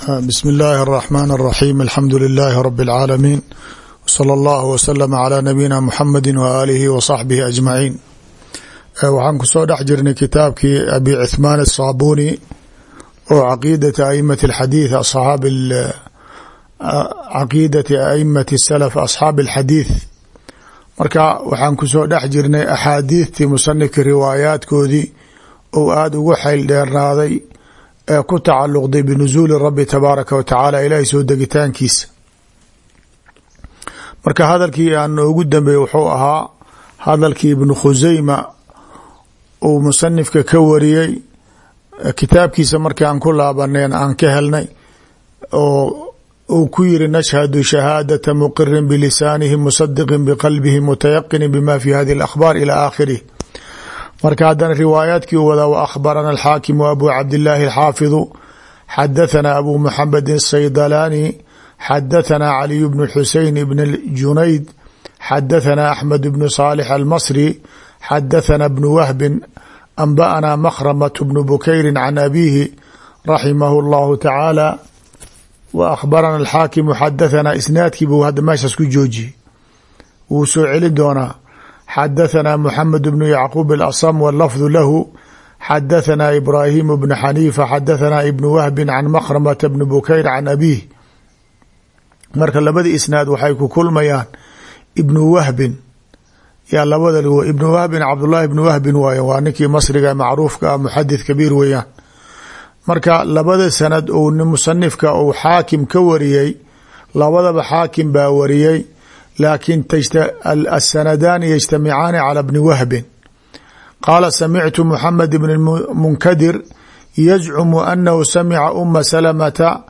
bsm اllahi الرحmn الرaxيm alxamdu لilaahi rb العaalamiin wslى اllah wslm عlى nabiyina mxamedi waalihi wصaxbihi aجmaciin waxaan kusoo dhex jirnay kitaabkii abi cثmaan الصaabuni oo caqiidati aimati اxadiiث caqiidati aimati slf asxaabi اlxadiiث marka waxaan kusoo dhex jirnay axaadiithtii musanifka riwaayaadkoodii ou aada ugu xayl dheernaaday ee ku tacaluqday binusuuli rabi tabaaraka wa tacaala ilaahay soo degitaankiisa. Marka hadalkii aan ugu dambeeyey wuxuu ahaa hadalkii ibnu khuseyma uu musanifka ka wariyey. Kitaabkiisa markii aan ku laabaneen aan ka helnay oo uu ku yiri nashhadu shahaadata muqirin bilisaanihi musadiqin biqalbihi mutayaqinin bima fi hadihi اlakhbaar ila aakhirih marka haddana riwaayaadkii u wadaa w akhbarana alxaakimu abu cabdillaahi alxaafidu xadathana abu muxamedi saydalaani xadathana caliy bnu xusein bn junayd xadathana axmed bnu saalix almasri. Xadathana bnu wahbin. Anba'ana makhramat bnu bukayri can abihi raximahu اllahu tacaala wa akhbarana alxaakimu xadathana isnaadkii buu hadda meeshaas ku joojiyey. Wuu soo celin doonaa xadathana mxamed bnu yacquub alasm wlafdu lahu xadathana ibrahim bnu xaniifa xadathana ibnu wahbi can makramata bni bukayr can abiih marka labada isnaad waxay ku kulmayaan ibnu wahbin yaa labada ibnu wahbin cabdullahi ibnu wahbin waaye waa ninkii masriga macruufka ah muxadith kabiir weeyaan marka labada sanad ou musanifka uu xaakim ka wariyey labadaba xaakim baa wariyey laakin asanadaani yجtamicaani calى bni wahbin qaala samictu mxamed bn munkadir yazcumu anahu samica uma salamata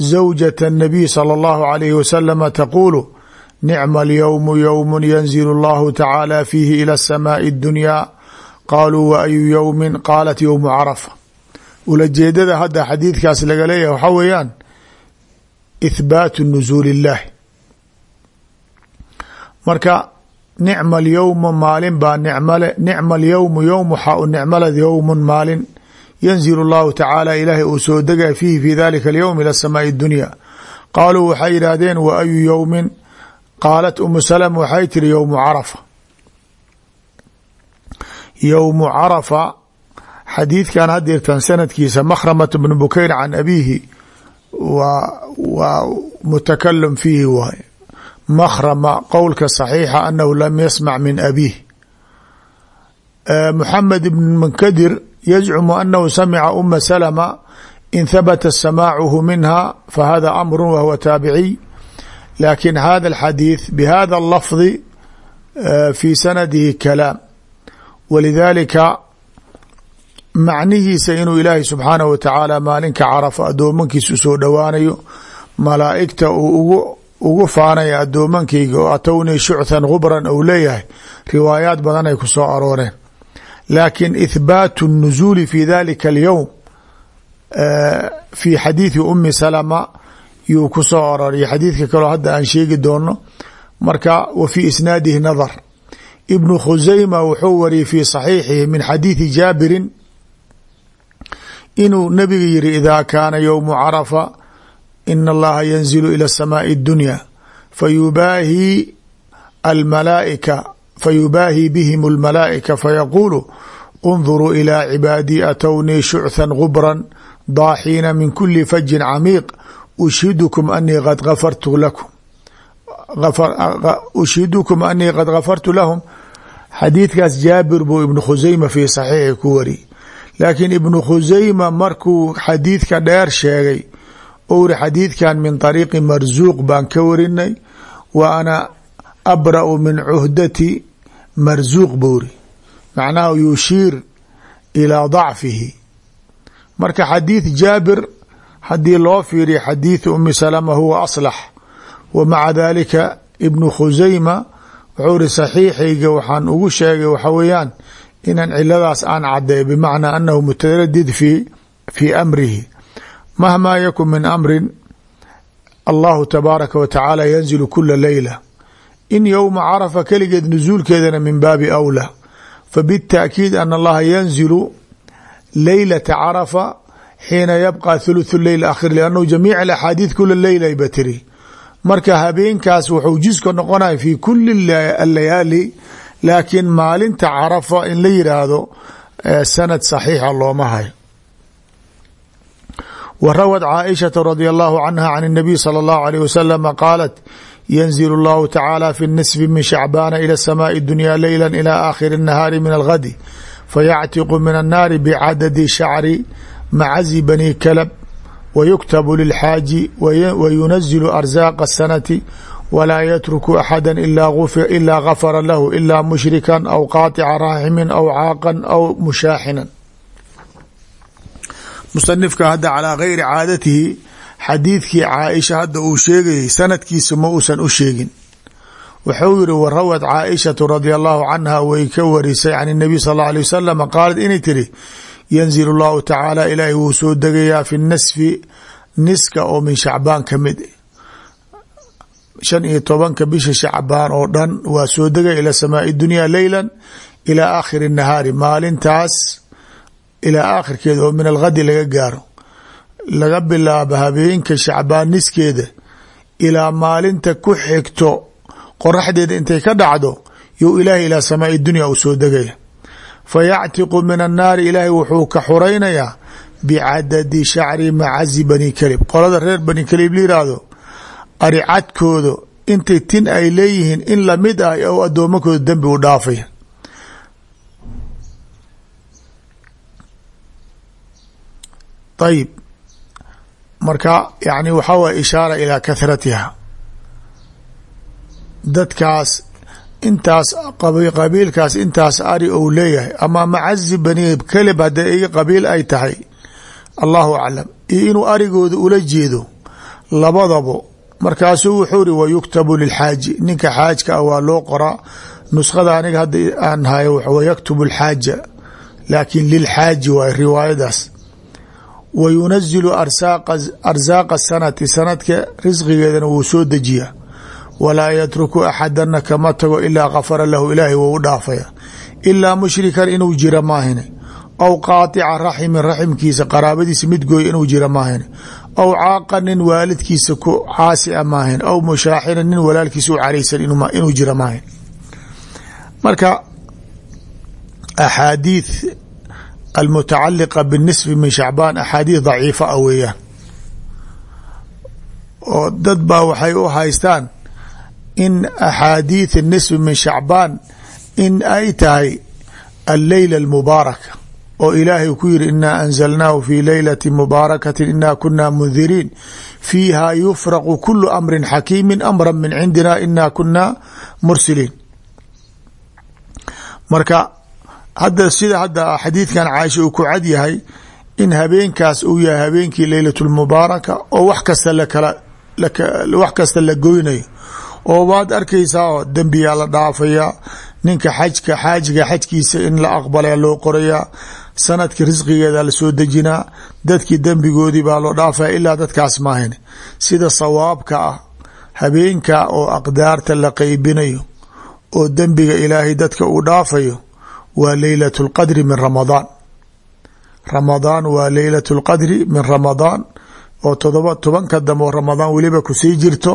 zawjaة الnabiy salى اllahu عalayhi wasalama taqulu nicma اlyowmu ywm yanzil اllahu tacaala fiihi ilى الsamaءi اdunyaa qaluu wa ayu ywmi qaalat ywmu carafa ulajeedada hadda xadiidkaas laga leeyahay waxaa weeyaan ihbaatu nuzuul اllahi marka nicma alyowma maalin baa nicmale nicma alyowmu yowm waxaa u nicmalad yowmun maalin. Yanzil اllahu tacaala ilaahay uu soo degay fiihi fi dalika alyowm ila samaai اdunya qaaluu waxay yidhaahdeen wa ayu yowmin qaalat umu salm waxay tiri yowmu carafa. Yowmu carafa xadiidkan hadeertan sanadkiisa makhramat bnu bukayr can abiihi waa waa mutakalam fiihi waay makhrama qowlka saxiixa anahu lam yasmac min abiih. Muxamed ibn munkadir yajcumu anahu samica uma salama in habata samaacuhu minha fahada amru wahuwa taabiciy laakiin hada alxadiid bihada lafdi fi sanadihi kalaam. Walidaalika macnihiisa inuu ilaahay subxaanahu wa tacaala maalinka carafa addoomankiisa u soo dhowaanayo malaa'igta uu ugu ugu faanaya addoomankayga oo atownii shuchan gubran ou leeyahay riwaayaad badan ay ku soo arooreen. Laakin ithbaatu الnuzuuli fi dalika alyowm fi xadiidi umi salama yuu ku soo aroraya xadiidka kaloo hadda aan sheegi doono marka wa fi isnaadihi nadar. Ibnu khuseyma wuxuu wariyay fi saxiixihi min xadiidi jaabirin inuu nabiga yiri ida kaana yowmu carafa in allaha yanzilu ilى samaai اdunya fayubaahi almalaaika fayubaahi bihim اlmalaa'ika fayaquulu اnduruu ilى cibaadii atownii shuchan gubran daaxiina min kuli fajin camiiq ushhidukum anii qad gafartu lakum ushhidukum anii qad gafartu lahum xadiidkaas jaabir buu ibnu khuseyma fii saxiixi ku wari laakiin ibnu khuseyma markuu xadiidka dheer sheegay ou ri xadiidkan min طariiqi marzuuq baan ka warinay wa ana abra'u min cuhdati marzuuq buri macnaha yushiir ilaa dacfihi. Marka xadiid jaabir haddii loo fiiriyo xadiiثu umi salama huwa aslax wa maca dalika ibnu khuseyma wuxuu ri saxiixayga waxaan ugu sheegay waxa weeyaan inaan ciladaas aan cadeey bimacnaa anahu mutaradid fi fii amrihi mahma yakun min amrin allahu tabaaraka wa tacaala yanzilu kula leyla in yowma carafa keligeed nusuulkeedana min baabi awlaa. Fabitaakiid ana allaha yanzilu leylata carafa xiina yabqa thuluthu leyl akhir liannahu jamiic alaxaadiid kula leyl ayba tiri. Marka habeenkaas wuxuu jiska noqonaya fi kuli alayaali laakiin maalinta carafa in la yidhaahdo sanad saxiixa looma hayo wa rawad caaishata radi allahu canha can الnabiy salى اllahu alيh wasalama qaalat yanzil اllahu tacaala fi الnisfi min shacbaana ilى الsamaءi اdunya leyla ilى aakhiri الnahaari min alghadi fayactiqu min الnaari bcadadi shacri macazi bani kalb wyuktabu lilxaaji wayunazilu arzaaqa asanati walaa yatruku axada ilaa gafara lahu ilaa mushrikan aw qaaطica raaximin aw caaqan aw mushaaxinan musanifka hadda calaa gayri caadatihi xadiidkii caaisha hadda uu sheegayay sanadkiisa ma uusan u sheegin. Wuxuu yihi warawad caaishatu radia allahu canha way ka warisay can nabiy sal alla alay wasalam qaalad inay tiri yanzil allahu tacaala ilaahi wuu soo degayaa fi nasfi niska oo min shacbaan ka mid eh. shan iyo tobanka bisha shacbaan oo dhan waa soo degaya ila samaai dunya leyla ilaa aakhiri nahaari maalintaas ilaa aakhirkeeda oo min alghadi laga gaaro laga bilaabo habeenka shacbaan niskeeda ilaa maalinta ku xigto qoraxdeeda intay ka dhacdo you ilaahi ilaa samaai dunya uu soo degaya. Fayactiqu min annaari ilaahay wuxuu ka xuraynayaa bicadadi shacri macazi bani kalib. Qolada reer bani kalib la yiraahdo ari cadkooda intay tin ay leeyihiin in la mid ah ou addoomakooda dembi u dhaafaya ayib marka yani waxaa waye ishaara ilaa kahratiha dadkaas intaas qabiilkaas intaas ari ou leeyahay ama macazi bani kalib hadday iga qabiil ay tahay allahu aclam iyo inuu arigooda ula jeedo labadabo markaasuu wuxuu ri wayuktabu lilxaaji ninka xaajka ah waa loo qoraa nuskhada aniga hadda aan hayo alxaaja lilxaaji waay riwaayadaas wa yunazilu arsaaqa sanati sanadka risqigeedana wuu soo dejiyaa walaa yatruku axadana kama tago ilaa gafara lahu ilaahay wou dhaafaya ilaa mushrikan inuu jira maahine aw qaaطica raximin raximkiisa qaraabadiisa mid gooya inuu jira maahine aw caaqa nin waalidkiisa ku caasi a maahin aw mushaaxiran nin walaalkiisa u caraysan inuu jira maahin marka axaadiith almutacaliqa binisfi min shacbaan axaadiith daciifa a weeyaan oo dad baa waxay u haystaan in axaadiith nisfi min shacbaan in ay tahay alleyla almubaaraka oo ilaahay ku yiri inaa anzalnaahu fi leylati mubaarakati inaa kunaa mundiriin fiiha yufraqu kulu amri xakiimi amra min cindina inaa kunaa mursiliin marka hadda sida hadda xadiidkan caaisha uu ku cad yahay in habeenkaas uu yahay habeenkii leylat lmubaaraka oo wax kasta lakala wax kasta la goynayo. Oo waad arkaysaa oo dembiyaa la dhaafayaa ninka xajka xaajiga xajkiisa in la aqbalaya loo qorayaa sanadki risqigeeda la soo dejinaa dadkii dembigoodii baa loo dhaafaya ilaa dadkaas maahan sida sawaabka ah habeenka oo aqdaarta la qeybinayo oo dembiga ilaahay dadka uu dhaafayo waa leylat lqadri min ramadaan ramadaan waa leylat lqadri min ramadaan oo todoba tobanka dambe ramadaan weliba ku sii jirto.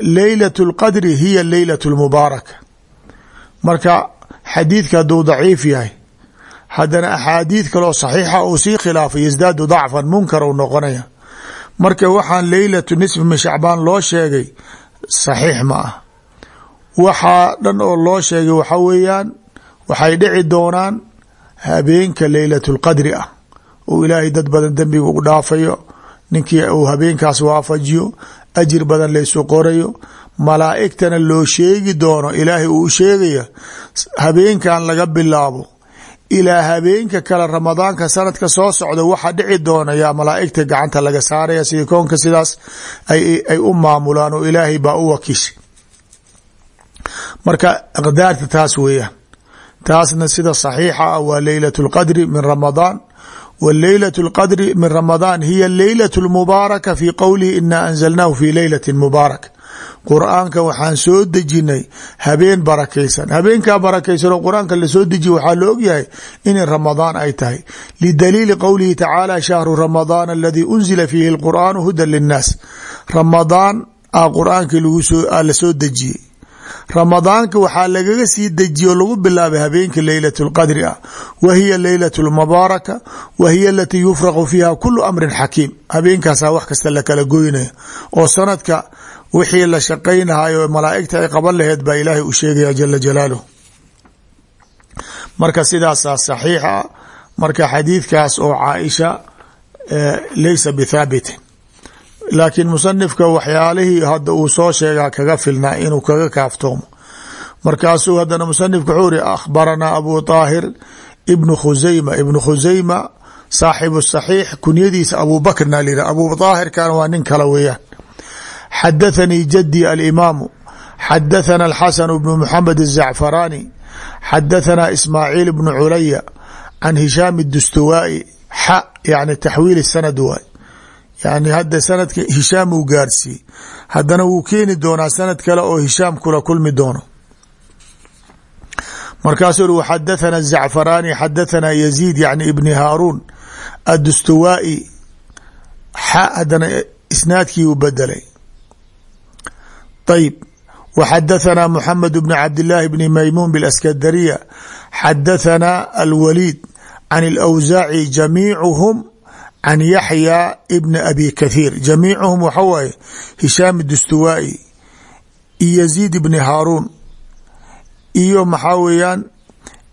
Leylat lqadri hiya leylat lmubaaraka marka xadiidka hadduu daciif yahay haddana axaadiid kaloo saxiixa uu sii khilaafay yasdaadu dacfan munkar u noqonaya. Marka waxaan leylatu nisfi min shacbaan loo sheegay saxiix ma ah. Waxaa dhan oo loo sheegay waxa weeyaan waxay dhici doonaan habeenka leylat lqadri ah. Oo ilaahay dad badan dembiga u dhaafayo ninkii uu habeenkaas waafajiyo ajir badan laysu qorayo. Malaa'igtana loo sheegi doono ilaahay uu sheegaya habeenkan laga bilaabo. Ilaa habeenka kale ramadaanka sanadka soo socda waxa dhici doona malaa'igta gacanta laga saaraya sida sidaas ay u maamulaan oo ilaahay baa u wakiishay marka aqdaarta taas weeyaan taasna sida saxiixa ah waa leylat اlqadri min ramadaan w leylaة اlqadri min ramadaan hiya leylaة اlmubaaraka fi qowlihi ina anzalnaahu fi leylati mubaaraka qur-aanka waxaan soo dejinay habeen barakaysan habeenkaa barakaysan oo qur-aanka lasoo dejiye waxaa la ogyahay inay ramadaan ay tahay lidaliili qowlihi tacaala shahru ramadaan aladii unzila fiihi lqur'aanu hudan linnaas ramadaan a qur-aankii lasoo dejiyey ramadaanka waxaa lagaga sii dejiye oo lagu bilaabay habeenka leylat lqadri ah. Wa hiya leylat lmubaaraka wa hiya alatii yufraqu fiiha kulu amrin xakiim habeenkaasaa wax kasta lakala goynaya oo sanadka wixii la shaqaynahayo malaaigta ay qaban laheed baa ilaahay u sheegaya jala jalaaluh marka sidaasaa saxiixa marka xadiidkaas oo caaisha laysa bithaabitin laakiin musanifka waxyaalihii hadda uu soo sheegaa kaga filnaa inuu kaga kaaftoomo markaasuu haddana musanifka wuxuu iri akhbaranaa abu طaahir ibnu khusayma ibnu khusayma saaxibu saxiix kunyadiisa abu bakrna la yihah abu طaahirkan waa nin kale weeyaan xadathanii jadii alimaamu xadathana alxasan bnu muxamed الzacfaraani xadathana ismaaciil bnu culaya can hishaam الdustuwaa'i xa yani taxwiil sanad waay yani hadda sanadka hishaam uu gaarsiiyey. Haddana wuu keeni doonaa sanad kale oo hishaam kula kulmi doono. Markaasuu uri xadathana zacfaraani xadathana yaziid yani ibni haaruun addustuwaa'i. Xa haddana isnaadkii uu bedelay ayb w xadathana muxamed bn cabdillaahi bni maymuun biاlaskandariya xadathana alwaliid can اlawsaaci jamiicuhum can yaxya bni abi kathiir jamiicuhum waxa waaye hishaam dustuwaa'i iyo yaziid bni haaruun iyo maxaa weeyaan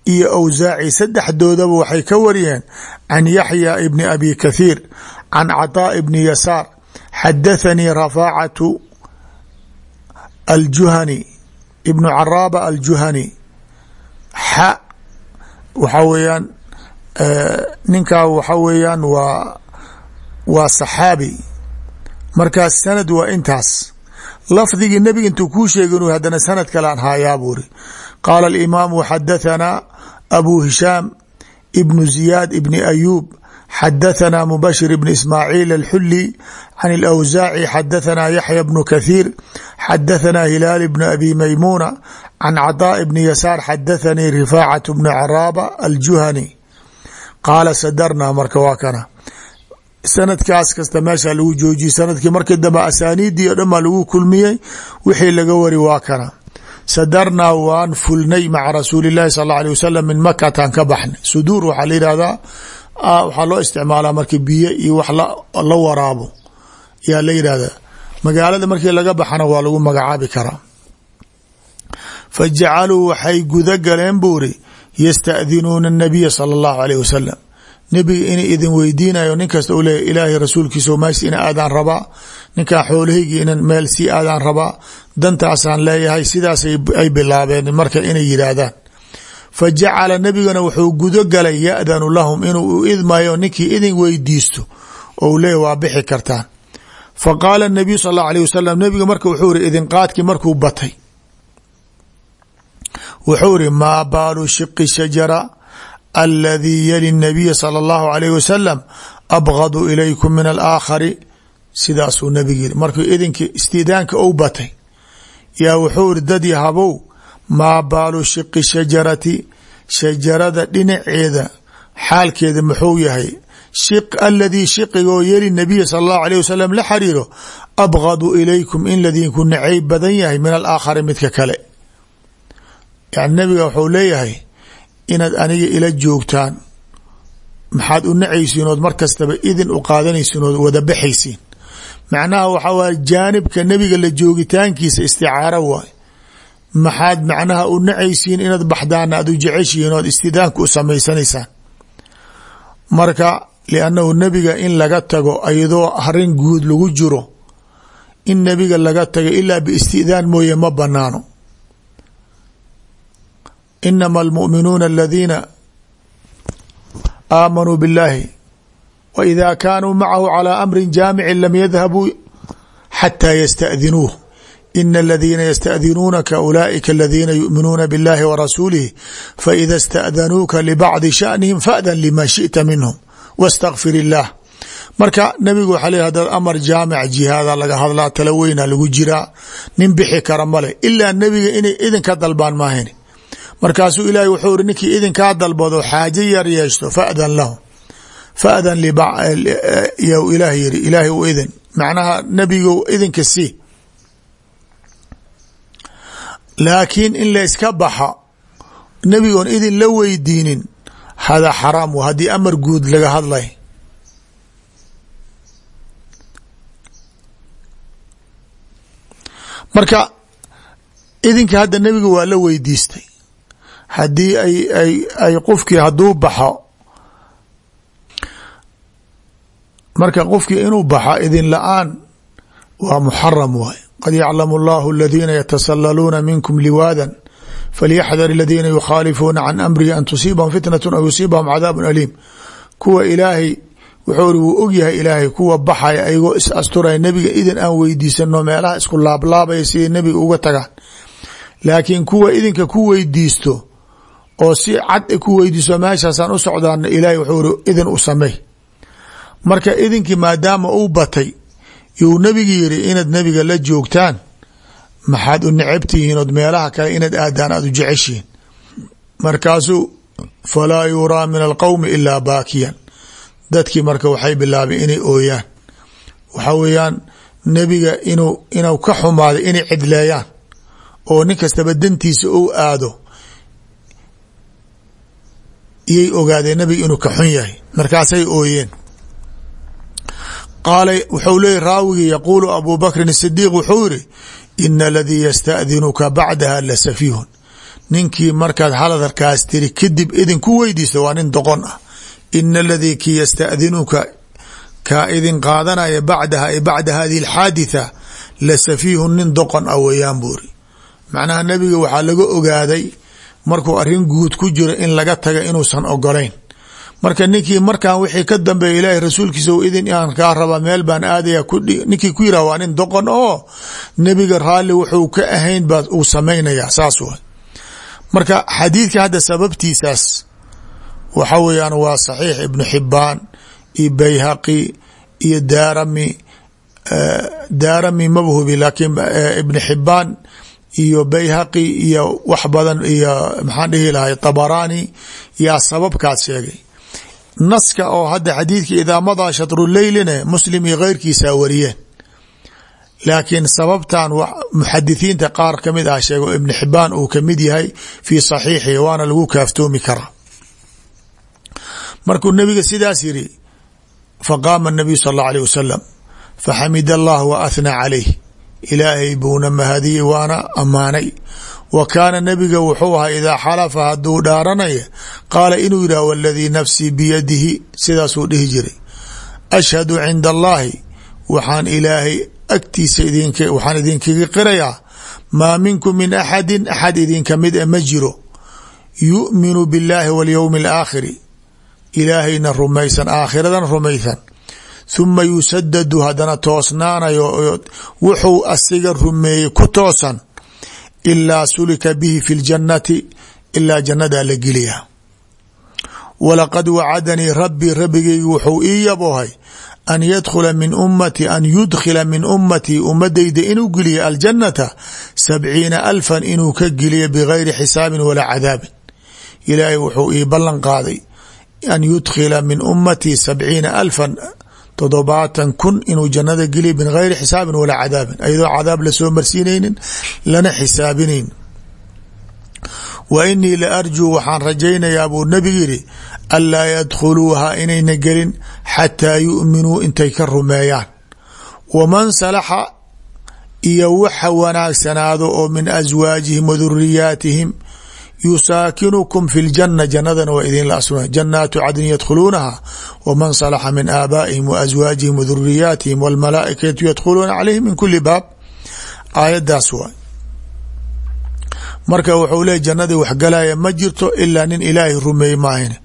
iyo awsaaci saddexdoodaba waxay ka wariyeen. Can yaxya ibni abi kathiir can caطaa bni yasaar xadathanii rafaacatu aljuhani ibnu caraaba aljuhani. Xa waxaa weeyaan ninkaa waxa weeyaan waa waa saxaabi. Markaas sanad waa intaas. Lafdigii nebiga intuu kuu sheegin haddana sanad kalaan haayaa buuri qaala alimaamu xadathana abu hishaam ibnu ziyaad ibni ayuub. Xadathana mubashir ibn ismaaciil alxuli can alawsaaci xadathana yaxya bnu kathiir. Xadathana hilaal bn abi maymuuna. Can caطaa bni yasaar. Xadathanii rifaacat bni caraaba aljuhani qaala sadarna marka waa kana. Sanadkaas kasta meesha lagu joojiyey sannadkii markii dambe asaaniidii o dhanbaa lagu kulmiyey wixii laga wari waa kana. Sadarna waan fulnay maca rasuuli llahi sal alla alيh wasalam min makataan ka baxnay. Suduur waxaa la yihahdaa waxaa loo isticmaalaa markii biyo iyo wax la waraabo. Yaa la yidhahdaa magaalada markii laga baxana waa lagu magacaabi karaa. Fajacaluu waxay guda galeen buuri yastadinuuna الnabiya salى اllahu alيh wasalam nebiga inay idin weydiinayo nin kasta u leeya ilaahay rasuulkiisa mees ina aadaan rabaa ninkaa xoolahaygi inan meel sii aadaan rabaa dantaasaan leeyahay sidaas ay bilaabeen marka inay yidhaahdaan fa jacala nebigana wuxuu gudo galay ya'danu lahum inuu u idmayo ninkii idin weydiisto ou leeya waa bixi kartaan fa qaala nabiyu sal allahu alيh wasalam nebiga marka wuxuu iri idinqaadkii markuu batay wuxuu iri maa baalu shiqi shajara aladii yali nabiya sala allahu alayh wasalam abgadu ilaykum min alaakhari. Sidaasuu nabig yiri markuu idinkii istidaanka ou batay yaa wuxuu iri dad yahabow maa baalu shiqi shajarati shajarada dhinaceeda xaalkeeda muxuu yahay. Aladii shiqigoo yeli nabiya sala allahu alayh wasalam la xariiro abgadu ilaykum in ladinku nacayb badan yahay min alaakhari midka kale yani nabiga wuxuu leeyahay inaad aniga ila joogtaan maxaad u nacaysiin ood mar idin u qaadanaysiin wada baxaysiin. Macnaha waxaa waay jaanibka nebiga la joogitaankiisa isticaaro waay. Maxaad macnaha u nacaysiin inaad baxdaana aad u jeceshihiin ood istidaanka u samaysanaysaan marka liannahu nebiga in laga tago iyadoo arrin guud lagu jiro in nebiga laga tago ilaa biistidaan mooye ma banaano inama almu'minuuna aladiina aamanuu biاllahi wa ida kaanuu macahu calى amri jaamicin lam yadhabuu xataa yastadinuuh ina aladiina yastadinuunaka ulaa'ika aladiina yu'minuuna biاllahi wa rasuulihi faida اsta'danuuka libacdi shaأnihim faأdan lima shiئta minhum wاstagfir illah marka nabigu waxaa le hadaad amar jaamic jihaada laga hadlaa tala weyna lagu jiraa nin bixi kara male ilaa nebiga inay idinka dalbaan maahayn markaasuu ilaahay wuxuu iri ninkii idinkaa dalbado xaaje yar yeeshto fadan lahu. Fadan y ilaah yiri ilaahay u idin. Macnaha nebigo idinka si laakiin in layska baxa nebigoon idin la weydiinin hada xaraam haddii amar guud laga hadlay. Marka idinka hadda nebiga waa la weydiistay haddii ay ay qofkii hadduu baxo marka qofkii inuu baxa idin la'aan waa muxaram waay qad yaclamu allahu aladiina yatasalaluuna minkum liwaadan falyaxdar aladiina yukhaalifuuna can amrihi an tusiibahum fitnat aw yusiibahum cadaab aliim. Kuwa ilaahay wuxuu ri wuu ogyahay ilaahay kuwa baxaya ayagoo is asturaya nebiga idin aan weydiisano meelaha isku laablaabaya siday nebiga uga tagaan. Laakiin kuwa idinka ku weydiisto oo si cad ku weydiisto meeshaasaan u socdaana ilaahay wuxuu ri idin u samey marka idinkii maadaama uu batay yuu nebiga yiri inaad nebiga la joogtaan maxaad u necabtihiin ood meelaha kale inaad aadaan aad u jeceshihiin. Markaasuu falaa yuraa min alqowmi ilaa baakiyan. Dadkii marka waxay bilaabeen inay ooyaan. Waxa weeyaan nebiga inuu inuu ka xumaaday inay cidleeyaan oo nin kastaba dantiisa ou aado iyay ogaadeen nebiga inuu ka xun yahay. Markaasay ooyeen. Qaala wuxuu leeyay raawigii yaquulu abu bakrin sidiiq wuxuu yiri ina aladii yastadinuka bacdaha la safihun. Ninkii markaad haladalkaas tiri kadib idinku weydiista waa nin doqon ah. Ina aladii ki yastadinuka kaa idin qaadanaya bacdaha bacda hadihi alxaaditha la safiihun nin doqon ah weeyaan buuri macnaha nebiga waxaa laga ogaaday markuu arrin guud ku jiro in laga taga inuusan ogolayn marka ninkii markan wixii ka dambeeya ilaahay rasuulkiisa idin aan kaa raba meel baan aadaya ninkii ku yirah waa nin doqon oo nebiga raalli wuxuu ka ahayn baa uu samaynaya saas wa marka xadiidka hadda sababtiisaas waxa weeyaan waa saxiix ibnu xibaan iyo iyo daarami daarami mabhubi laakiin ibnu xibaan iyo bayhaqi iyo wax badan iyo maxaan dhihi lahay tabarani yaa sababkaas sheegay. Naska oo hadda xadiidka idaamadaa shatruleyline muslim iyo keyrkiisaa wariyeen. Laakiin sababtan muxadisiinta qaar ka mid ah sheego ibn xibaan uu ka mid yahay fii saxiixi waana lagu kaaftoomi karaa. Markuu nabiga sidaas yiri faqaama nabiyu sal اllau alيh wasalam faxamid allah wa ahnaa calayh ilaahay buuna mahadiyey waana ammaanay. Wa kaana nabiga wuxuu ahaa idaa xalafa hadduu dhaaranaya qaala inuu yidhah waladii nafsii biyadihi sidaasuu dhihi jiray. Ashhadu cinda allahi waxaan ilaahay agtiisa waxaan idinkaga qirayaa maa minkum min axadin axad idinka mid e ma jiro. Yu'minu biاllaahi walyowmi alaakhiri ilaahayna rumaysan aakhiradan rumaysan huma yusadadu haddana toosnaanayo wuxuu asiga rumeeyey ku toosan ilaa sulika bihi fi ljannati ilaa jannadaa la geliyaa. Walaqad wacadanii rabbii rabbigaygi wuxuu ii yaboohay an yadkhula min ummati an yudkhila min ummatii ummadayda inuu geliya aljannata sabciina alfan inuu ka geliya bigayri xisaabin walaa cadaabin. Ilaahay wuxuu ii ballan qaaday an yudkhila min ummatii sabciina alfan todobaatan kun inuu jannada geliya min gayri xisaabin walaa cadaabin. Ayadoo cadaab la soo marsiinaynin lana xisaabinayn. Wa inii la arjuu waxaan rajaynayaa buu nebigu yidhi anlaa yadkhuluuha inayna gelin xataa yu'minuu intay ka rumeeyaan. Waman salaxa iyo waxa wanaagsanaado oo min aswaajihim wa duriyaatihim yusaakinukum fi ljana jannadana waa idinla asuna. Janaatu cadnin yadkhuluunaha waman salaxa min aabaa'ihim wa aswaajihim wa duriyaatihim wاlmalaaikatu yadkhuluuna calayhim min kuli baab. Aayadaas waay marka wuxuu leey jannadii wax galaya ma jirto ilaa nin ilaahay rumeeye maahine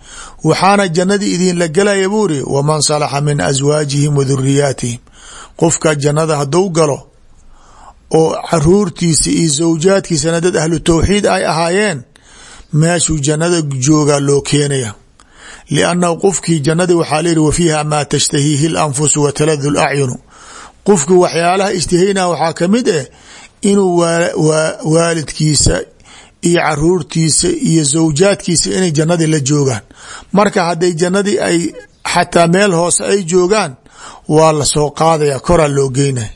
waxaana jannadii idinla gelaya buu iri waman salaxa min aswaajihim wa duriyaatihim qofka jannada hadduu galo oo caruurtiisa iyo zawjaadkiisana dad ahlu tawxiid ay ahaayeen meeshuu jannada joogaa loo keenaya. Liannahu qofkii jannadii waxaa layihi wa fiiha maa tashtahiihi lanfusu wa taladu lacyunu qofkii waxyaalaha ishtihaynaa waxaa ka mid eh inuu waalidkiisa iyo caruurtiisa iyo zawjaadkiisa inay jannadii la joogaan. Marka hadday jannadii ay xataa meel hoose ay joogaan waa la soo qaadaya koraa loo geynaya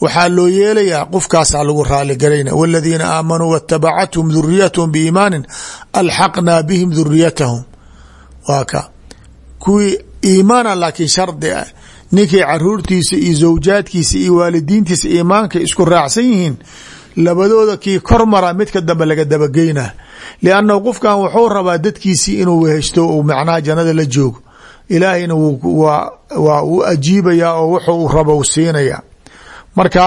waxaa loo yeelayaa qofkaasaa lagu raali garayna wاladiina aamanuu wاtabacathum duriyathm biimaanin alxaqnaa bihim duriyatahum waa ka. Kuwii iimaana laakiin shardi ah. Ninkay caruurtiisa iyo zawjaadkiisa iyo waalidiintiisa iimaanka isku raacsan yihiin labadooda kii kor mara midka dambe laga dabageyna liannahu qofkan wuxuu rabaa dadkiisii inuu weheshto uu macnaha jannada la joogo. Ilaahayna waa u ajiibaya oo wuxuu rabo u siinaya marka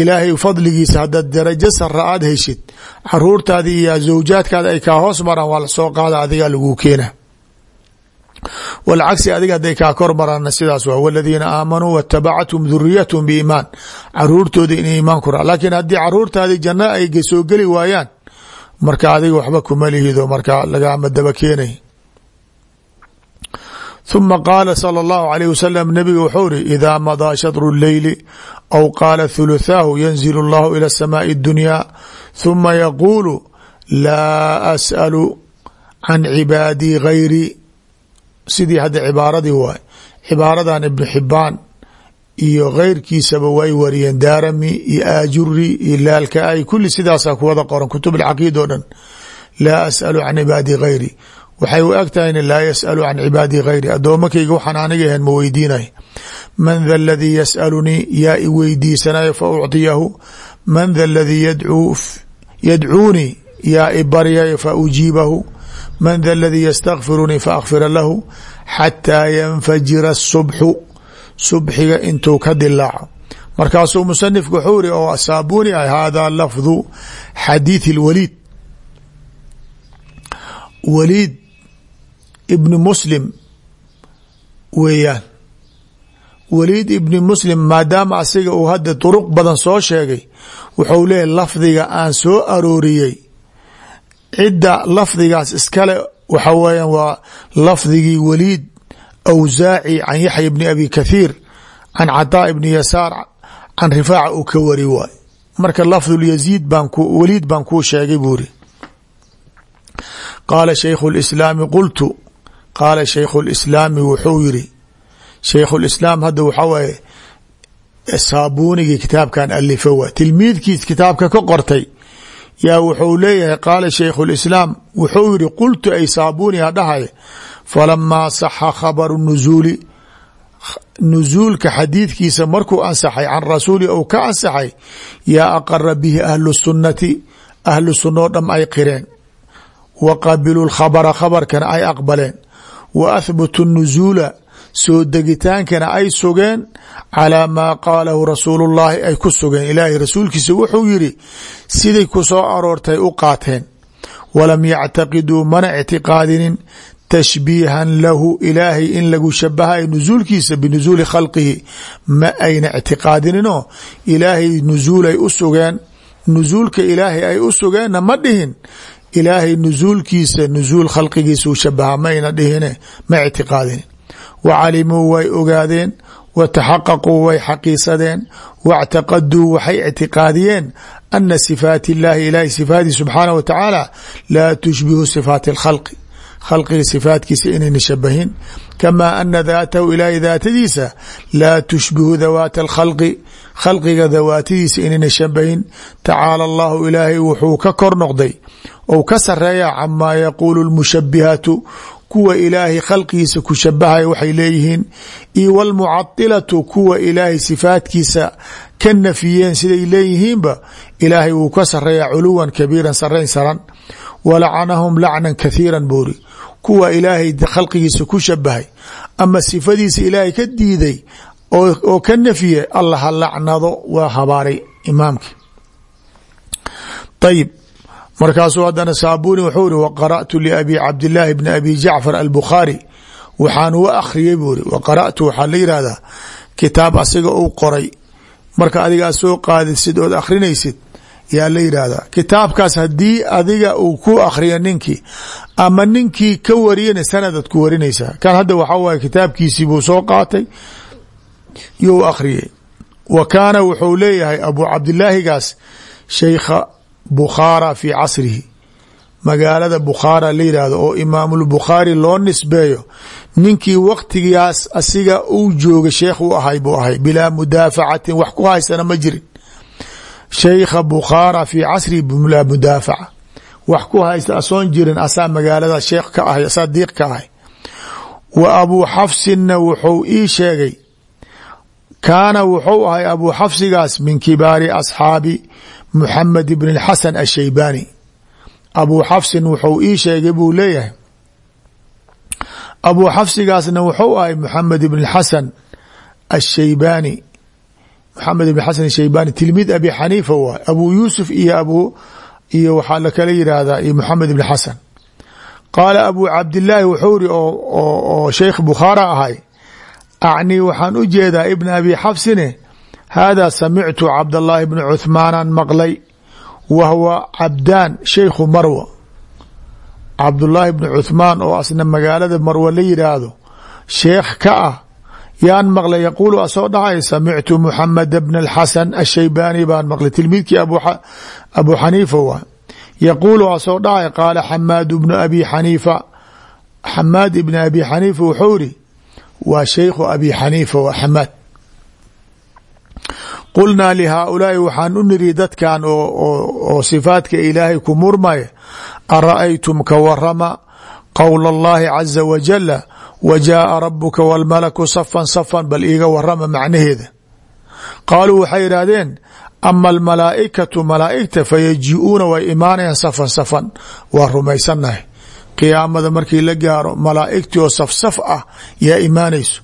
ilaahay fadligiisa hadaad darajo sara aad heshid caruurtaadi iyo zawjaadkaada ay kaa hoos maraan waa la soo qaada adigaa laguu keena walcagsi adiga haday kaa kor maraanna sidaas waa waladiina aamanuu watabacathum duriyathm biimaan. Caruurtooda in iimaan ku ra laakiin haddii caruurtaadi janno ay soo geli waayaan marka adiga waxba kuma lihido marka lagama daba keenay ثuma qaala slى الlahu عalيه waslm nabiga wuxuu iri idaa madaa shatru اleyli aw qaala thuluthaahu yanzil اllahu ilى الsamaaءi الdunya ثuma yaquulu laa asأlu can cibaadii gayri sidii hadda cibaaradii waay cibaaradan ibnu xibaan iyo keyrkiisaba way wariyeen daarami iyo aajuri iyo laalka-ay kulli sidaasaa kuwada qoran kutub alcaqiida o dhan laa asأalu can cibaadi gayri waxay u eg tahay laa yasalu can cibaadi gayri addoomakayga waxaan aniga ahayn ma weydiinay man da aladii yasalunii yaa i weydiisanayo fa ucطiyahu man da aladii yadcuunii yaa i baryayo fa ujiibahu man da aladii ystakfirunii faakfira lahu xataa yanfajira الsubxu subxiga intuu ka dilaaco markaasuu musanifku wuxuu iri oo asaabuni ah hada lafdu xadiiث اlwaliid waliid ibni muslim weeyaan. Waliid ibni muslim maadaama asiga uu hadda duruq badan soo sheegay wuxuu leeyahy lafdiga aan soo arooriyey cidda lafdigaas iskale waxa weeyaan waa lafdigii waliid awsaaci can yaxya bni abi kathiir can cataa ibni yasaar can rifaaca uu ka wari waay marka lafdulyaziid baan waliid baan kuu sheegay buuri qaala shaykhu lislaami qultu qaala shaykhu lislaami wuxuu yiri shaykhu lislaam hadda waxaa waaye saabunigii kitaabkan alifa waa tilmiidkiis kitaabka ka qortay. Yaa wuxuu leeyahay qaala shaykhu lislaam wuxuu yiri qultu ay saabuniha dhahay falamaa saxa khabaru nuzuuli. Nuzuulka xadiidkiisa markuu ansaxay can rasuuli ou ka ansaxay yaa aqara bihi ahlu sunnati ahlu sunna o dham ay qireen wa qabiluu khabara khabarkana ay aqbaleen wa ahbutu nuzuula soo degitaankana ay sugeen calaa maa qaalahu rasuulu llaahi ay ku sugeen ilaahay rasuulkiisa wuxuu yiri siday ku soo aroortay u qaateen walam yactaqiduu mana ictiqaadinin tashbiihan lahu ilaahay in lagu shabahay nusuulkiisa binusuuli khalqihi ma ayna ictiqaadininoo ilaahay nusuulay u sugeen nusuulka ilaahay ay u sugeenna ma dhihin ilaahay nusuulkiisa nusuul khalqigiisau shabaha mayna dhihine ma ictiqaadinin wa calimuu way ogaadeen wa taxaqaquu way xaqiisadeen waictaqaduu waxay ictiqaadiyeen ana sifaat illaahi ilaahay sifaadiis subxaanah wa tacaala laa tushbihu sifaati alkhalqi. Khalqiga sifaatkiisa inayna shabahin. Kamaa ana daatahu ilaahay daatadiisa laa tushbihu dawaata alkhalqi khalqiga dawaatadiisa inayna shabahin tacaala allahu ilaahay wuxuu ka kor noqday ou ka sareeya camaa yaquulu lmushabihaatu kuwa ilaahay khalqigiisa ku shabahaya waxay leeyihiin iyo wlmucailatu kuwa ilaahay sifaatkiisa ka nafiyeen siday leeyihiinba ilaahay wuu ka sareeya culuwan kabiiran sarayn saran walacanahum lacnan kathiira buuri kuwa ilaahay khalqigiisa ku shabahay ama sifadiisa ilaahay ka diiday oo ka nafiye alla ha lacnado waa habaaray imaamki. Ayib markaasuu haddana saabuni wuxuu iri waqara'tu liabi cabdillaahi bni abi jacfar albukhaari. Waxaan u akhriyey buu iri waqara'tu waxaa asiga uu qoray. Marka adigaa soo qaadisid ood akhrinaysid yaa la yidhaahdaa kitaabkaas adiga uu ku akhriyo ninkii ama ninkii ka wariyana sanadaad ku warinaysaa. Kan hadda waxaa waaye kitaabkiisii buu soo qaatay you akhriyey. Wa kaana wuxuu leeyahay abu cabdilaahigaas sheykha bukhaara fii casrihi. Magaalada bukhaara la yidhaahdo oo imaamulbukhaari loo nisbeeyo ninkii waktigaas asiga uu jooga sheekh u ahay buu ahay bilaa mudaafacatin wax ku haysana ma jirin. Sheykha bukhaara fii casrihi bilaa mudaafaca. Wax ku haysta asoon jirin asaa magaalada sheekh ka ahay asaa diiq ka ahay. Wa abuu xafsinna wuxuu ii sheegay kaana wuxuu ahay abuu xafsigaas min kibaari asxaabi muxamed ibn اxasan ashaybani abuu xafsin wuxuu ii sheegay buu leeyahay. Abuu xafsigaasna wuxuu ahay muxamed ibn xasan ashaybani maxamed ibn xasan ashaybani tilmiid abi xaniifa waay abuu yuusuf iyo abu iyo waxaa lakala yidhaahdaa iyo moxamed ibn xasan qaala abuu cabdilaahi wuxuu iri oo sheikh bukhaara ahay acnii waxaan u jeedaa ibna abi xafsine haadaa samictu cabdallaahi bni cuhmaanaan maqlay wa hwa cabdaan sheikhu marwa. Cabdullaahi bni cuhmaan oo asna magaalada marwa la yidhaahdo sheekh ka ah yaan maqlay yaquulu asoo dhahay samictu muxamed bna alxasan ashaybaani baan maqlay. Tilmiidkii abu xaniifa waa yaquulu asoo dhahay qaala xamaad bnu abi xaniifa. Xamaad ibni abi xaniifa wuxuu waa shaykhu abi xaniifa waa xamaad qulnaa lihaaulaai waxaan u niri dadkan oo sifaadka ilaahay ku murmaya ara'aytum ka warama qowla اllahi caza wajala wa jaaa rabuka wاlmalaku safan safan bal iiga warama macnaheeda. Qaaluu waxay yidhaahdeen ama almalaa'ikatu malaa'igta fayaji-uuna way imaanayaan safan safan waa rumaysannahay qiyaamada markii la gaaro malaa'igtii oo safsaf ah yaa imaanayso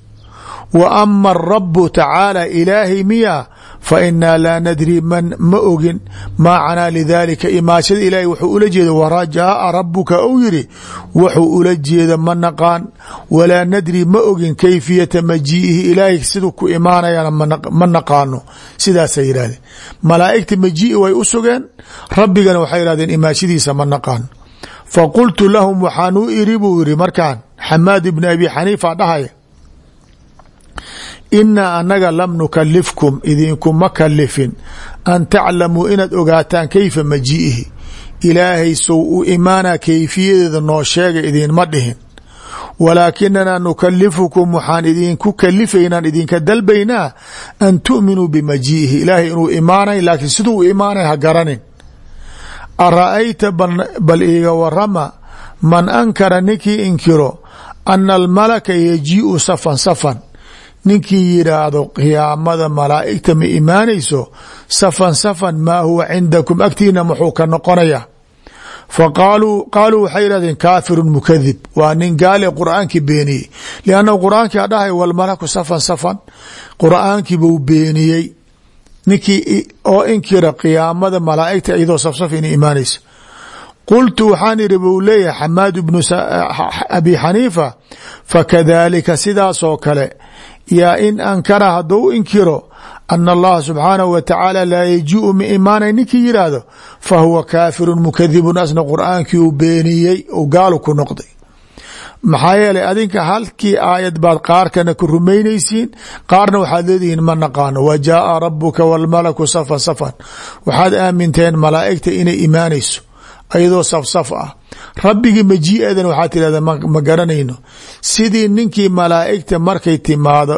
wa ama arabu tacaala ilaahay miya fa inaa laa nadri man ma ogin. Maa canaa lidaalika imaashada ilaahay wuxuu ula jeeda warajaaa rabuka ou yiri wuxuu ula jeeda ma naqaan. Walaa nadri ma ogin. Kayfiyata majii'ihi ilaahay siduu ku imaanayana ma naqaano. Sidaasay yidhahdeen malaa'igta majii'i way u sugeen rabbigana waxay yihahdeen imaashadiisa ma naqaano faqultu lahum waxaan u iri buu yiri markaan xamaad ibni abi xaniifa dhahaya inaa anaga lam nukalifkum idinkuma kalifin an taclamuu inaad ogaataan kayfa majii'ihi ilaahay sow u imaanaa kayfiyadeeda noo sheega idinma dhihin walaakinanaa nukalifukum waxaan idinku kalifaynaan idinka dalbaynaa an tu'minuu bimajii'ihi ilaahay inuu imaanay laakiin siduu u imaanay ha garanin ara'ayta bal iiga warama man ankara ninkii inkiro ana almalaka yajii'u safan safan ninkii yidhaahdo qiyaamada malaa'igta ma imaanayso safan safan maa huwa cindakum agtiina muxuu ka noqonaya fa qaaluu qaaluu waxay yihahdeen kaafirun mukadib waa nin gaale qur'aankii beeniyey liannahu qur'aankii adhahay walmalaku safan safan qur'aankii buu beeniyey ninkii oo inkira qiyaamada malaa'igta iyadoo safsaf inay imaanayso. Qultu waxaan ihi buu leeyahay xamaad bnu abi xaniifa fakadalika sidaasoo kale yaa in ankara hadduu inkiro ana allaha subxaanahu wa tacaala laa yajiu ma imaanay ninkii yidhaahdo fa huwa kaafirun mukadibun asna qur'aankii uu beeniyey uu gaalu ku noqday maxaa yeelay adinka halkii aayad baad qaarkana ku rumaynaysiin qaarna waxaad leedihiin ma naqaano wa jaaa rabuka wاlmalaku safan safan. Waxaad aaminteen malaa'igta inay imaanayso ayadoo safsaf ah. Rabbigii majii'adan waxaad tidhahda ma garanayno sidii ninkii malaa'igta markay timaado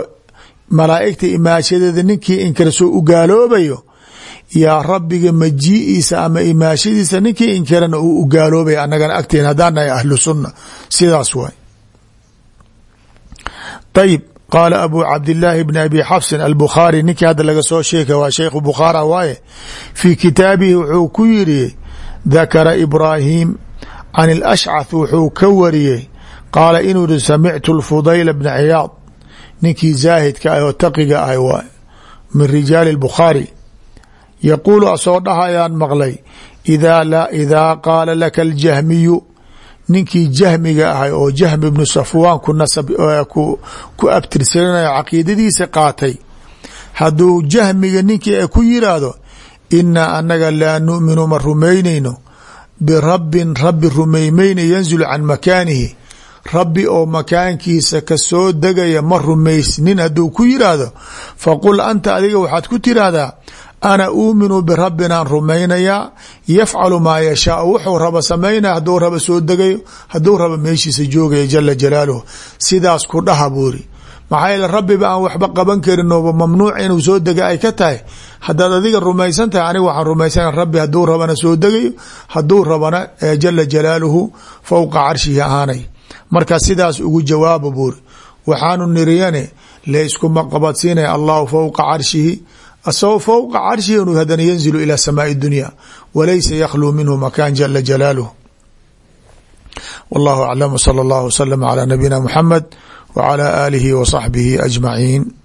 malaa'igta imaashadeeda ninkii inkarsoo u gaaloobayo yaa rabbiga majii'iisa ama imaashadiisa ninkii inkirana uu u gaaloobaya annagana agteen haddaan nahay ahlu sunna. Sidaas waay. Ayib qaala abu cabdillaahi bni abi xafsin albukhaari ninkii hadda laga soo sheeka waa sheikhu bukhaara waaye fii kitaabihi wuxuu ku yiri dakara ibraahim can ilashcath wuxuu ka wariyey qaala inuu yihi samictu lfudayla bna ciyaad ninkii zaahidka ah oo taqiga ah waay min rijaali bukhaari yaquulu asoo dhahayaan maqlay idaa qaala laka aljahmiyu ninkii jahmiga ahay oo jahmi ibnu safwaan ku abtirsananayo caqiidadiisa qaatay hadduu jahmiga ninkii ku yiraahdo inaa anaga laa nu'minu ma rumaynayno birabbin rabbi rumaymayna yanzilu can makaanihi rabbi oo makaankiisa ka soo degaya ma rumaysnin hadduu ku yiraahdo faqul anta adiga waxaad ku tiraahdaa ana uuminu birabbinaan rumaynayaa yafcalu maa yashaau. Wuxuu raba samaynaya hadduu raba soo degayo hadduu raba meeshiisa joogaya jala jalaaluhu. Sidaas ku dhaha buuri. Maxaa yeele rabbiba aan waxba qaban karin oo mamnuuc inuu soo dega ay ka tahay. Haddaad adiga rumaysan tahay aniga waxaan rumaysana rabbi hadduu rabana soo degayo hadduu rabana jala jalaaluhu fowqa carshihi ahaanay marka sidaas ugu jawaaba buuri. Waxaanu niriyane layskuma qabadsiinaya allahu fowqa carshihi asagoo fowqa carshihi inuu hadana yanzilu ila samaai dunya walaysa yakhluu minhu makan jala jalaaluh wallahu aclam wsala allahu waslama calaa nabiyina muxamed wclى aalihi wa saxbihi ajmaciin